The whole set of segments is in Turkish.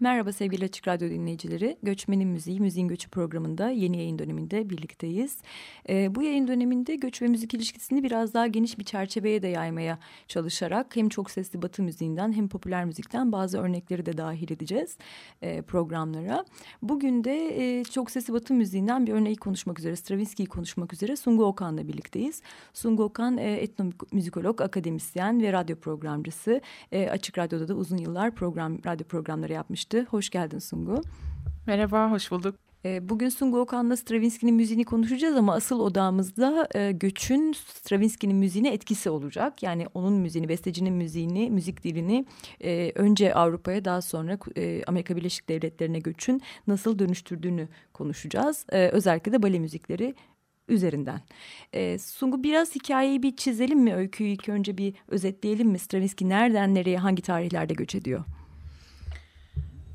Merhaba sevgili Açık Radyo dinleyicileri. Göçmenin Müziği, Müziğin Göçü programında yeni yayın döneminde birlikteyiz. Ee, bu yayın döneminde göç ve müzik ilişkisini biraz daha geniş bir çerçeveye de yaymaya çalışarak hem çok sesli batı müziğinden hem popüler müzikten bazı örnekleri de dahil edeceğiz e, programlara. Bugün de e, çok sesli batı müziğinden bir örneği konuşmak üzere, Stravinsky'yi konuşmak üzere Sungu Okan'la birlikteyiz. Sungu Okan e, etnomüzikolog, akademisyen ve radyo programcısı. E, Açık Radyo'da da uzun yıllar program radyo programları yapmış yapmıştı. Hoş geldin Sungu. Merhaba, hoş bulduk. Ee, bugün Sungu Okan'la Stravinsky'nin müziğini konuşacağız ama asıl odamızda e, göçün Stravinsky'nin müziğine etkisi olacak. Yani onun müziğini, bestecinin müziğini, müzik dilini e, önce Avrupa'ya daha sonra e, Amerika Birleşik Devletleri'ne göçün nasıl dönüştürdüğünü konuşacağız. Özellikle de bale müzikleri üzerinden. E, Sungu biraz hikayeyi bir çizelim mi? Öyküyü ilk önce bir özetleyelim mi? Stravinsky nereden nereye hangi tarihlerde göç ediyor?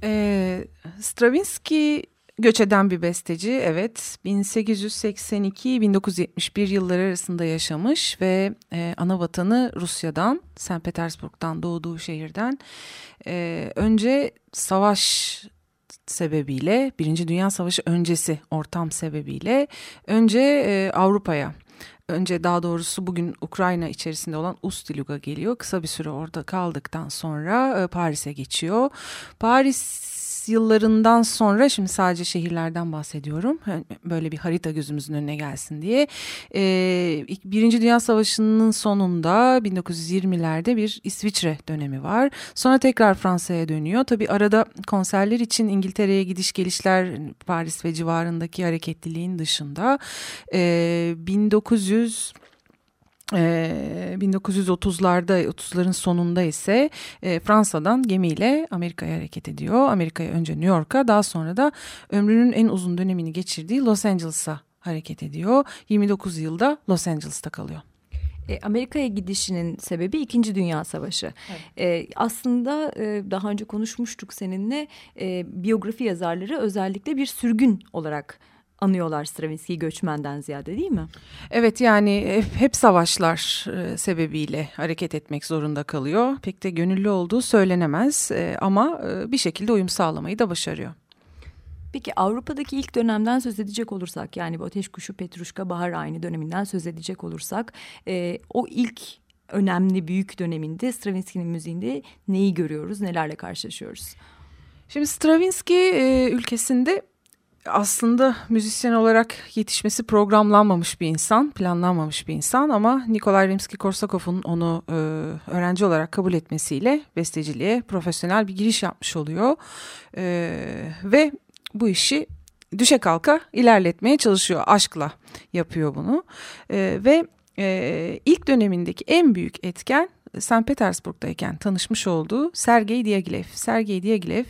E, Stravinsky göç eden bir besteci evet 1882-1971 yılları arasında yaşamış ve e, ana vatanı Rusya'dan St. Petersburg'dan doğduğu şehirden e, önce savaş sebebiyle Birinci Dünya Savaşı öncesi ortam sebebiyle önce e, Avrupa'ya önce daha doğrusu bugün Ukrayna içerisinde olan Ust-Luga geliyor. Kısa bir süre orada kaldıktan sonra e, Paris'e geçiyor. Paris yıllarından sonra şimdi sadece şehirlerden bahsediyorum. Böyle bir harita gözümüzün önüne gelsin diye. Ee, Birinci Dünya Savaşı'nın sonunda 1920'lerde bir İsviçre dönemi var. Sonra tekrar Fransa'ya dönüyor. Tabii arada konserler için İngiltere'ye gidiş gelişler Paris ve civarındaki hareketliliğin dışında. Ee, 1900 ee, 1930'larda 30'ların sonunda ise e, Fransa'dan gemiyle Amerika'ya hareket ediyor. Amerika'ya önce New York'a daha sonra da ömrünün en uzun dönemini geçirdiği Los Angeles'a hareket ediyor. 29 yılda Los Angeles'ta kalıyor. E, Amerika'ya gidişinin sebebi İkinci Dünya Savaşı. Evet. E, aslında e, daha önce konuşmuştuk seninle e, biyografi yazarları özellikle bir sürgün olarak anıyorlar Stravinsky'yi göçmenden ziyade değil mi? Evet yani hep, hep savaşlar e, sebebiyle hareket etmek zorunda kalıyor. Pek de gönüllü olduğu söylenemez e, ama e, bir şekilde uyum sağlamayı da başarıyor. Peki Avrupa'daki ilk dönemden söz edecek olursak yani bu Ateş Kuşu, Petruşka, Bahar Ayni döneminden söz edecek olursak e, o ilk önemli büyük döneminde Stravinsky'nin müziğinde neyi görüyoruz, nelerle karşılaşıyoruz? Şimdi Stravinsky e, ülkesinde aslında müzisyen olarak yetişmesi programlanmamış bir insan, planlanmamış bir insan ama Nikolay Rimsky-Korsakov'un onu e, öğrenci olarak kabul etmesiyle besteciliğe profesyonel bir giriş yapmış oluyor. E, ve bu işi düşe kalka ilerletmeye çalışıyor, aşkla yapıyor bunu. E, ve e, ilk dönemindeki en büyük etken St. Petersburg'dayken tanışmış olduğu Sergey Diaghilev. Sergey Diaghilev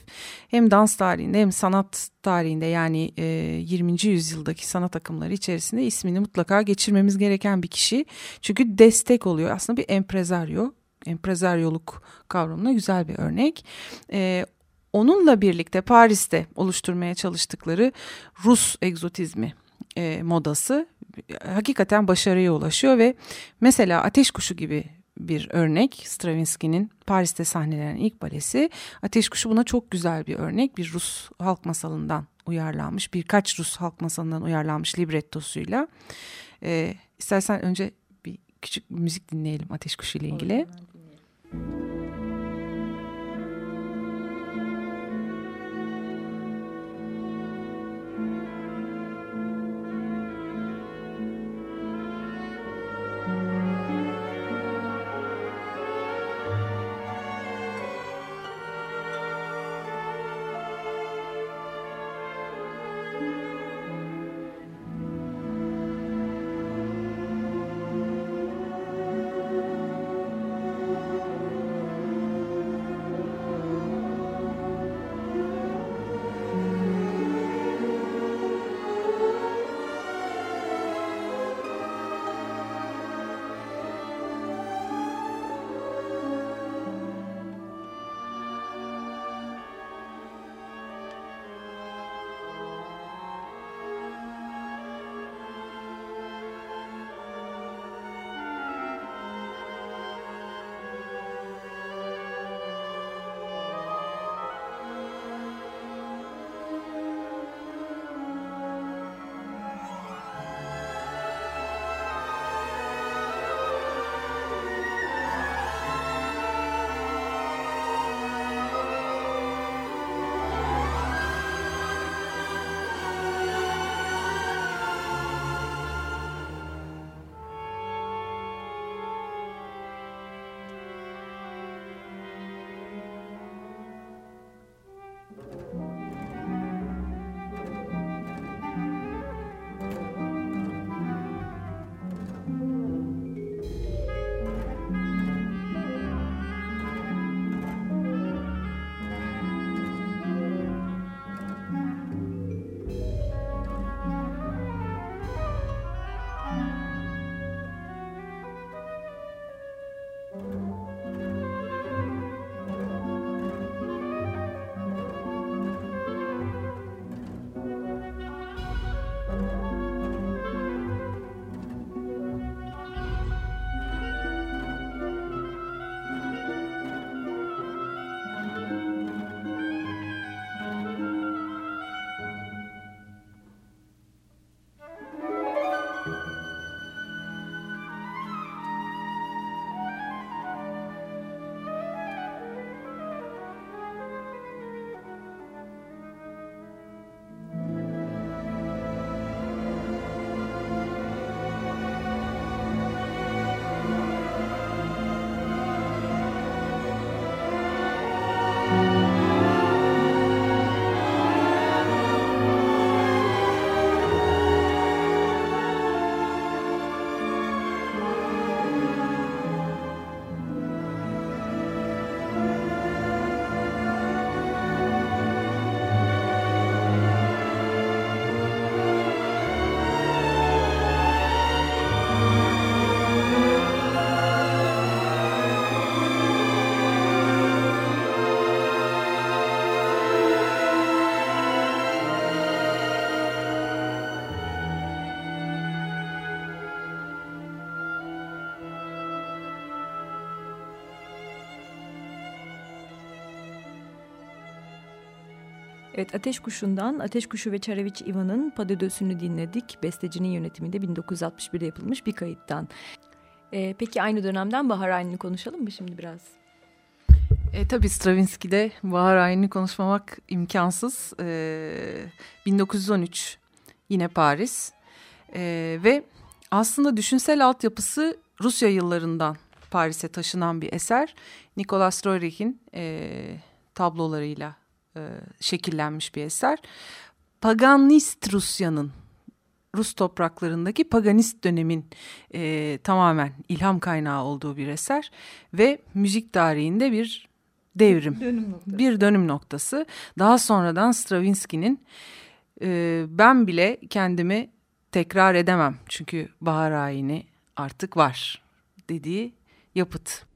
hem dans tarihinde hem sanat tarihinde yani e, 20. yüzyıldaki sanat akımları içerisinde ismini mutlaka geçirmemiz gereken bir kişi. Çünkü destek oluyor. Aslında bir emprezaryo. Emprezaryoluk kavramına güzel bir örnek. E, onunla birlikte Paris'te oluşturmaya çalıştıkları Rus egzotizmi e, modası hakikaten başarıya ulaşıyor ve mesela Ateş Kuşu gibi bir örnek. Stravinsky'nin Paris'te sahnelenen ilk balesi. Ateş Kuşu buna çok güzel bir örnek. Bir Rus halk masalından uyarlanmış, birkaç Rus halk masalından uyarlanmış librettosuyla. Ee, istersen önce bir küçük müzik dinleyelim Ateş Kuşu ile ilgili. Olur, Evet Ateş Kuşu'ndan Ateş Kuşu ve Çareviç Ivan'ın Padödösünü dinledik. Bestecinin yönetiminde 1961'de yapılmış bir kayıttan. Ee, peki aynı dönemden Bahar Ayni'ni konuşalım mı şimdi biraz? E, tabii Stravinsky'de Bahar Ayni'ni konuşmamak imkansız. E, 1913 yine Paris e, ve aslında düşünsel altyapısı Rusya yıllarından Paris'e taşınan bir eser. Nicolas Roerich'in e, tablolarıyla e, şekillenmiş bir eser. Paganist Rusya'nın Rus topraklarındaki paganist dönemin e, tamamen ilham kaynağı olduğu bir eser ve müzik tarihinde bir devrim, dönüm bir dönüm noktası. Daha sonradan Stravinsky'nin e, ben bile kendimi tekrar edemem çünkü bahar ayini artık var dediği yapıt.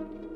thank you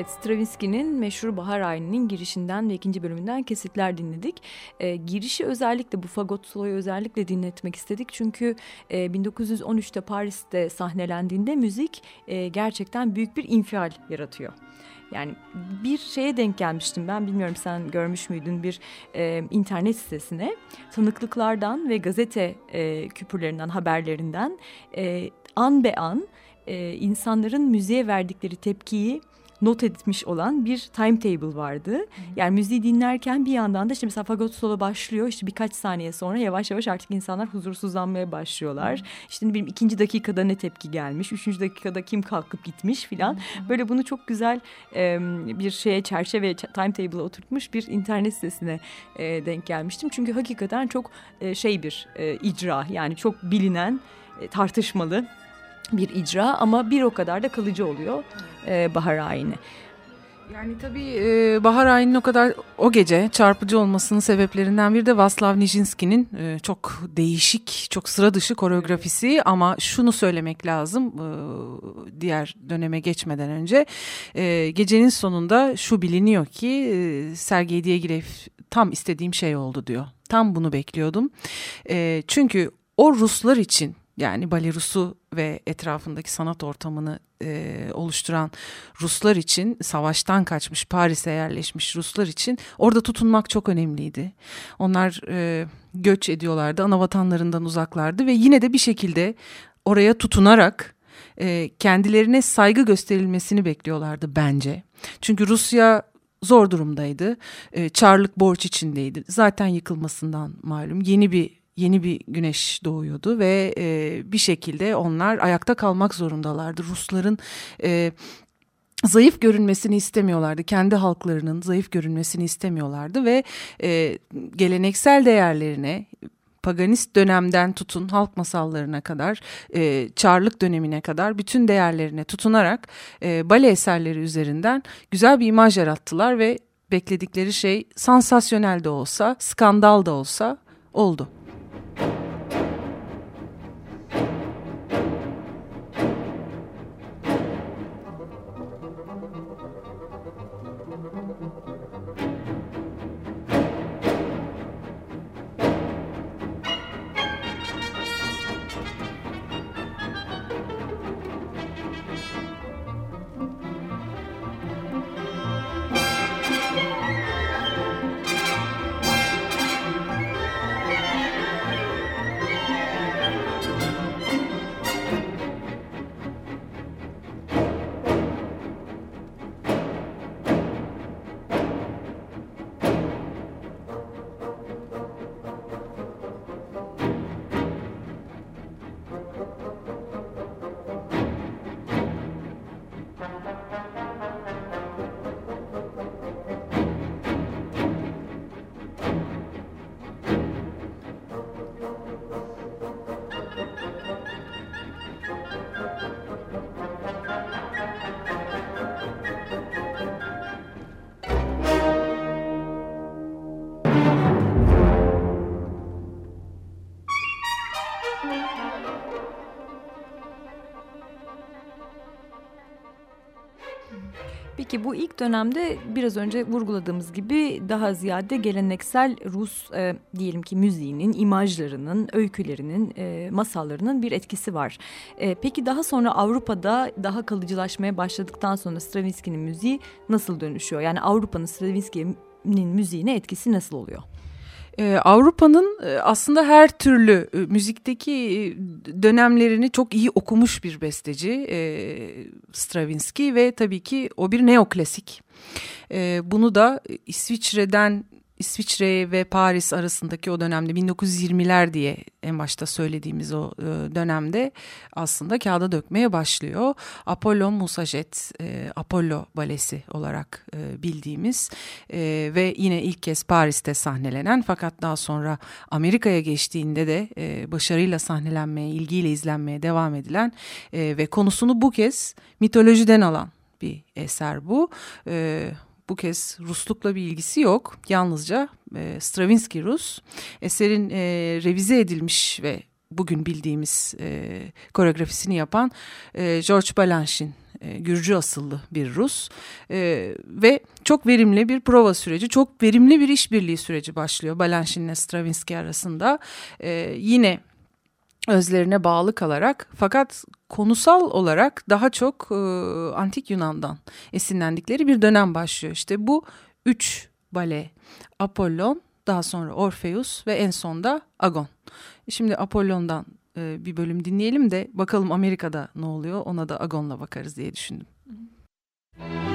Evet, Stravinsky'nin meşhur Bahar Ayini'nin girişinden ve ikinci bölümünden kesitler dinledik. E, girişi özellikle bu fagot soloyu özellikle dinletmek istedik. Çünkü e, 1913'te Paris'te sahnelendiğinde müzik e, gerçekten büyük bir infial yaratıyor. Yani bir şeye denk gelmiştim ben bilmiyorum sen görmüş müydün bir e, internet sitesine tanıklıklardan ve gazete e, küpürlerinden haberlerinden e, an be an e, insanların müziğe verdikleri tepkiyi not etmiş olan bir timetable vardı. Hı. Yani müziği dinlerken bir yandan da işte mesela fagot solo başlıyor. İşte birkaç saniye sonra yavaş yavaş artık insanlar huzursuzlanmaya başlıyorlar. Hı. İşte ne bileyim ikinci dakikada ne tepki gelmiş, üçüncü dakikada kim kalkıp gitmiş filan. Böyle bunu çok güzel e, bir şeye çerçeve timetable'a oturtmuş bir internet sitesine e, denk gelmiştim. Çünkü hakikaten çok e, şey bir e, icra yani çok bilinen tartışmalı bir icra ama bir o kadar da kalıcı oluyor e, bahar ayini. Yani tabii e, Bahar Ayini'nin o kadar o gece çarpıcı olmasının sebeplerinden biri de Vaslav Nijinsky'nin e, çok değişik, çok sıra dışı koreografisi ama şunu söylemek lazım e, diğer döneme geçmeden önce. E, gecenin sonunda şu biliniyor ki e, Sergey Diaghilev tam istediğim şey oldu diyor. Tam bunu bekliyordum. E, çünkü o Ruslar için yani Balerus'u ve etrafındaki sanat ortamını e, oluşturan Ruslar için savaştan kaçmış Paris'e yerleşmiş Ruslar için orada tutunmak çok önemliydi. Onlar e, göç ediyorlardı ana vatanlarından uzaklardı ve yine de bir şekilde oraya tutunarak e, kendilerine saygı gösterilmesini bekliyorlardı bence. Çünkü Rusya zor durumdaydı. E, Çarlık borç içindeydi. Zaten yıkılmasından malum. Yeni bir yeni bir güneş doğuyordu ve e, bir şekilde onlar ayakta kalmak zorundalardı. Rusların e, zayıf görünmesini istemiyorlardı. Kendi halklarının zayıf görünmesini istemiyorlardı ve e, geleneksel değerlerine paganist dönemden tutun halk masallarına kadar, e, çarlık dönemine kadar bütün değerlerine tutunarak e, bale eserleri üzerinden güzel bir imaj yarattılar ve bekledikleri şey sansasyonel de olsa, skandal da olsa oldu. Peki bu ilk dönemde biraz önce vurguladığımız gibi daha ziyade geleneksel Rus e, diyelim ki müziğinin, imajlarının, öykülerinin, e, masallarının bir etkisi var. E, peki daha sonra Avrupa'da daha kalıcılaşmaya başladıktan sonra Stravinsky'nin müziği nasıl dönüşüyor? Yani Avrupa'nın Stravinsky'nin müziğine etkisi nasıl oluyor? Ee, Avrupa'nın e, aslında her türlü e, müzikteki e, dönemlerini çok iyi okumuş bir besteci Stravinsky ve tabii ki o bir neoklasik. Bunu da İsviçre'den İsviçre ve Paris arasındaki o dönemde 1920'ler diye en başta söylediğimiz o e, dönemde aslında kağıda dökmeye başlıyor. Apollo Musajet, e, Apollo balesi olarak e, bildiğimiz ve yine ilk kez Paris'te sahnelenen fakat daha sonra Amerika'ya geçtiğinde de başarıyla sahnelenmeye, ilgiyle izlenmeye devam edilen ve konusunu bu kez mitolojiden alan bir eser bu. E, bu kez Ruslukla bir ilgisi yok. Yalnızca e, Stravinsky Rus. Eserin e, revize edilmiş ve bugün bildiğimiz e, koreografisini yapan e, George Balanchine e, Gürcü asıllı bir Rus e, ve çok verimli bir prova süreci, çok verimli bir işbirliği süreci başlıyor Balanchine ile Stravinsky arasında. E, yine özlerine bağlı kalarak fakat konusal olarak daha çok e, antik Yunan'dan esinlendikleri bir dönem başlıyor. İşte bu üç bale Apollon, daha sonra Orpheus ve en sonda Agon. Şimdi Apollon'dan e, bir bölüm dinleyelim de bakalım Amerika'da ne oluyor ona da Agon'la bakarız diye düşündüm. Müzik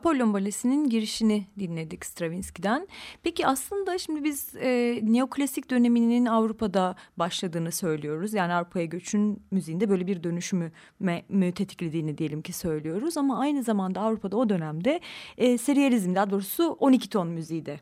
Apollon Balesi'nin girişini dinledik Stravinsky'den. Peki aslında şimdi biz e, neoklasik döneminin Avrupa'da başladığını söylüyoruz. Yani Avrupa'ya göçün müziğinde böyle bir dönüşümü mü tetiklediğini diyelim ki söylüyoruz. Ama aynı zamanda Avrupa'da o dönemde e, serializm daha doğrusu 12 ton müziği de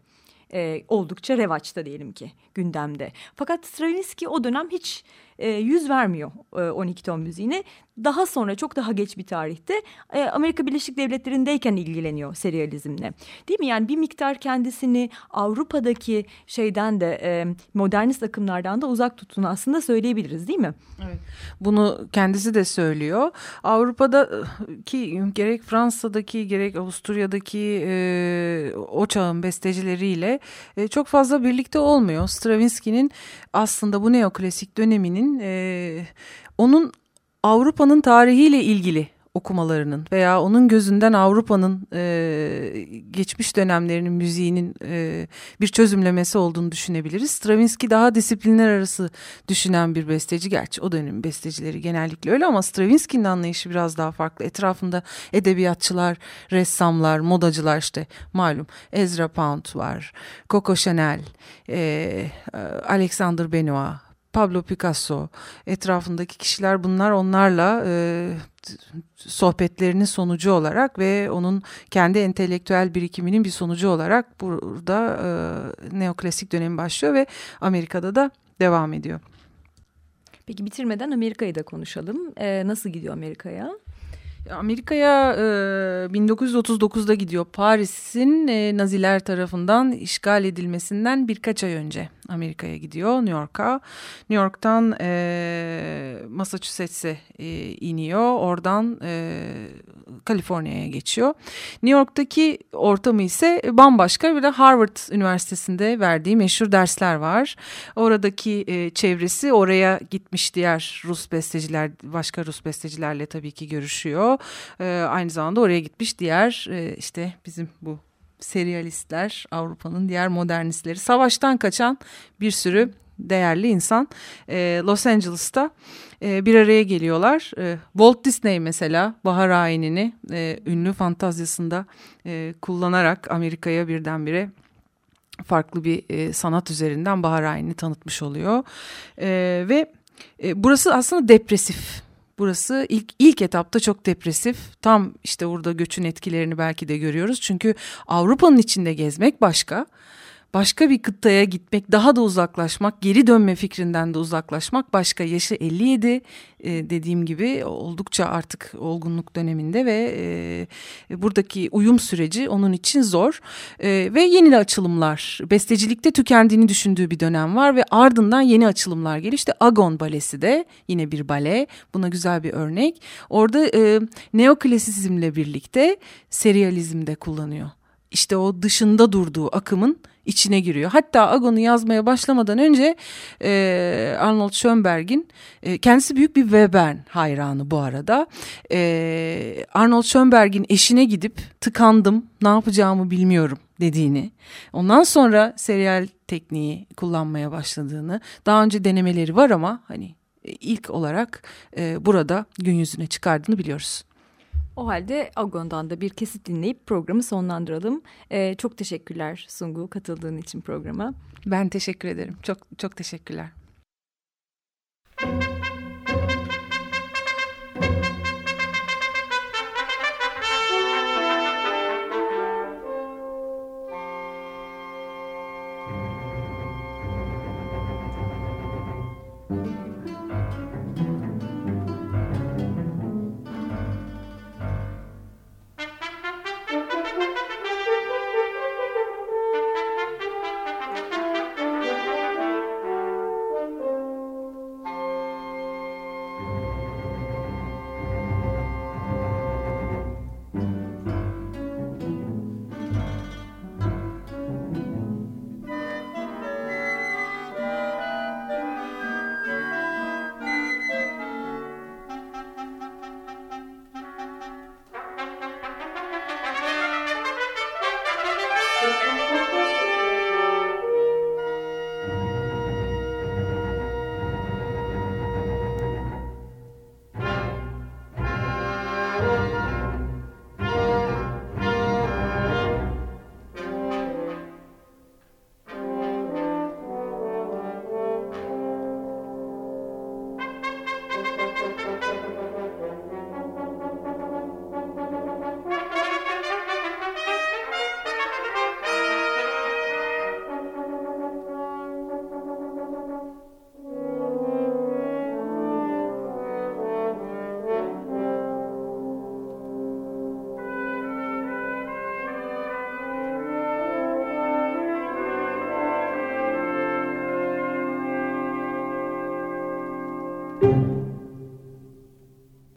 e, oldukça revaçta diyelim ki gündemde. Fakat Stravinsky o dönem hiç e, yüz vermiyor e, 12 ton müziğine. Daha sonra çok daha geç bir tarihte e, Amerika Birleşik Devletleri'ndeyken ilgileniyor serializmle. Değil mi? Yani bir miktar kendisini Avrupa'daki şeyden de e, modernist akımlardan da uzak tuttuğunu aslında söyleyebiliriz değil mi? Evet. Bunu kendisi de söylüyor. Avrupa'da ki gerek Fransa'daki gerek Avusturya'daki e, o çağın bestecileriyle e, çok fazla birlikte olmuyor. Stravinsky'nin aslında bu neoklasik döneminin e, onun Avrupa'nın tarihiyle ilgili okumalarının veya onun gözünden Avrupa'nın e, geçmiş dönemlerinin müziğinin e, bir çözümlemesi olduğunu düşünebiliriz. Stravinsky daha disiplinler arası düşünen bir besteci. Gerçi o dönemin bestecileri genellikle öyle ama Stravinsky'nin anlayışı biraz daha farklı. Etrafında edebiyatçılar, ressamlar, modacılar işte malum Ezra Pound var, Coco Chanel, e, Alexander Benoit, Pablo Picasso etrafındaki kişiler bunlar onlarla e, sohbetlerinin sonucu olarak ve onun kendi entelektüel birikiminin bir sonucu olarak burada e, neoklasik dönemi başlıyor ve Amerika'da da devam ediyor. Peki bitirmeden Amerika'yı da konuşalım. E, nasıl gidiyor Amerika'ya? Amerika'ya e, 1939'da gidiyor. Paris'in e, Naziler tarafından işgal edilmesinden birkaç ay önce Amerika'ya gidiyor, New York'a. New York'tan e, Massachusetts'e e, iniyor. Oradan e, Kaliforniya'ya geçiyor. New York'taki ortamı ise bambaşka. Bir de Harvard Üniversitesi'nde verdiği meşhur dersler var. Oradaki e, çevresi oraya gitmiş diğer Rus besteciler, başka Rus bestecilerle tabii ki görüşüyor. E, aynı zamanda oraya gitmiş diğer e, işte bizim bu serialistler, Avrupa'nın diğer modernistleri, savaştan kaçan bir sürü değerli insan e, Los Angeles'ta e, bir araya geliyorlar. E, Walt Disney mesela bahar ayinini e, ünlü fantazyasında e, kullanarak Amerika'ya birdenbire farklı bir e, sanat üzerinden bahar ayinini tanıtmış oluyor. E, ve e, burası aslında depresif Burası ilk ilk etapta çok depresif. Tam işte burada göçün etkilerini belki de görüyoruz. Çünkü Avrupa'nın içinde gezmek başka başka bir kıtaya gitmek, daha da uzaklaşmak, geri dönme fikrinden de uzaklaşmak başka. Yaşı 57 e, dediğim gibi oldukça artık olgunluk döneminde ve e, buradaki uyum süreci onun için zor. E, ve yeni açılımlar, bestecilikte tükendiğini düşündüğü bir dönem var ve ardından yeni açılımlar geliyor. İşte Agon Balesi de yine bir bale, buna güzel bir örnek. Orada e, neoklasizmle birlikte serializm de kullanıyor. İşte o dışında durduğu akımın içine giriyor. Hatta Agon'u yazmaya başlamadan önce e, Arnold Schönberg'in e, kendisi büyük bir Webern hayranı bu arada. E, Arnold Schönberg'in eşine gidip tıkandım ne yapacağımı bilmiyorum dediğini. Ondan sonra serial tekniği kullanmaya başladığını. Daha önce denemeleri var ama hani ilk olarak e, burada gün yüzüne çıkardığını biliyoruz. O halde Agon'dan da bir kesit dinleyip programı sonlandıralım. Ee, çok teşekkürler Sungu katıldığın için programa. Ben teşekkür ederim. Çok çok teşekkürler. Müzik